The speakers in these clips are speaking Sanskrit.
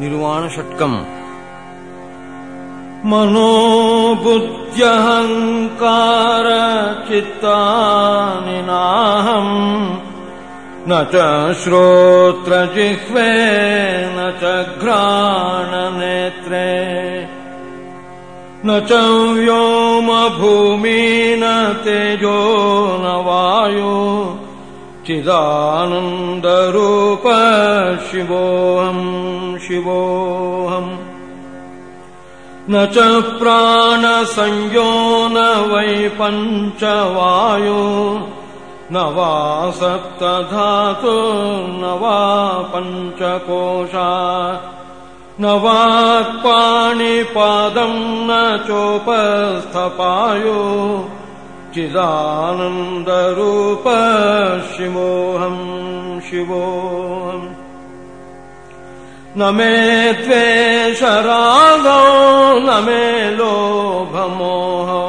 निर्वाणषट्कम्। मनोबुद्ध्यहङ्कारचित्तानि नाहम् न च श्रोत्रजिह्वे न च घ्राणनेत्रे। न च व्योमभूमि न तेजो चिदानन्दरूप शिवोऽहम् शिवोऽहम् न च प्राणसंयो न वै पञ्चवायो न वा सप्तधातु न वा पञ्चकोशा न वाक्पाणिपादम् न चोपस्थपायो चिदानन्दरूप शिवोऽहम् शिवोऽहम् न मे द्वेषरागो न मे लोभमोहो।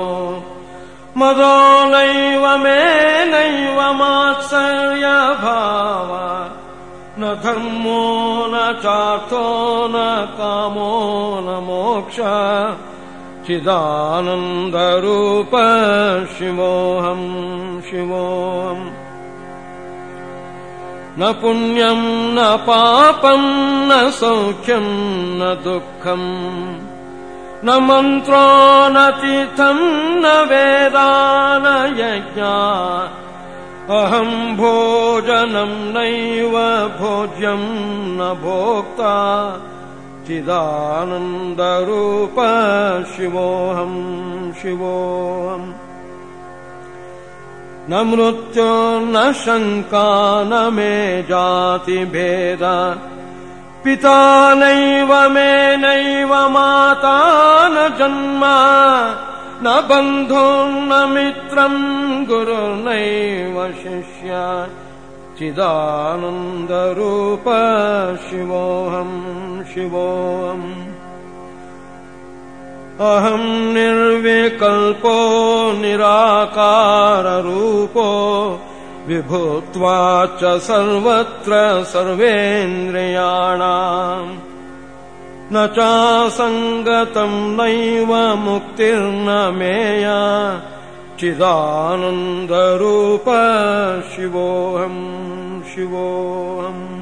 मदो नैव मे नैव मात्सर्यभाव। न धर्मो न चार्थो न कामो न मोक्ष चिदानन्दरूप शिवोऽहम् शिवोऽहम् न पुण्यम् न पापम् न सौख्यम् न दुःखम् न मन्त्रो न तीर्थम् न वेदा न यज्ञा अहम् भोजनम् नैव भोज्यम् न भोक्ता चिदानन्दरूप शिवोऽहम् शिवोऽहम् न मृत्यो न शङ्का न मे जातिभेद। पिता नैव मे नैव माता न जन्म। न बन्धुर्न मित्रम् गुरुर्नैव शिष्य चिदानन्दरूप शिवोऽहम्। शिवोऽहम् अहम् निर्विकल्पो निराकाररूपो विभूत्वा च सर्वत्र सर्वेन्द्रियाणाम्। न चासङ्गतम् नैव मुक्तिर्न मेया चिदानन्दरूप शिवोऽहम् शिवोऽहम्